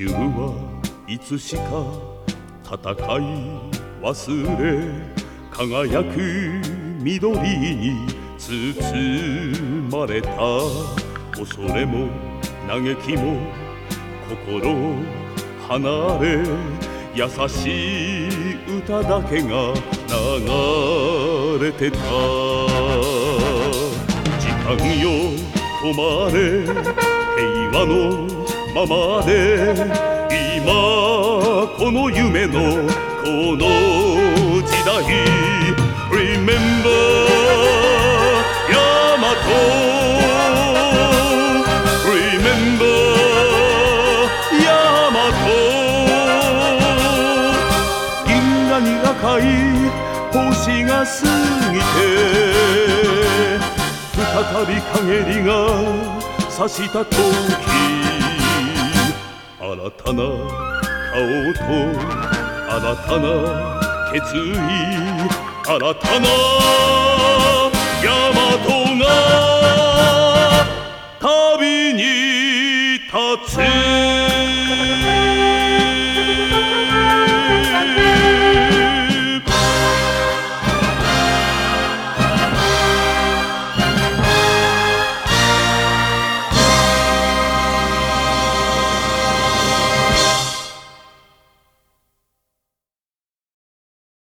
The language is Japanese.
球はいつしか戦い忘れ輝く緑に包まれた恐れも嘆きも心離れ優しい歌だけが流れてた。時間よ止まれ平和のままで今この夢のこの時代 Remember ヤマト。Remember ヤマト。銀河に赤い星が過ぎて再び陰りが差した時。新たな。顔と新たな。決意新たな。大和が旅に立つ。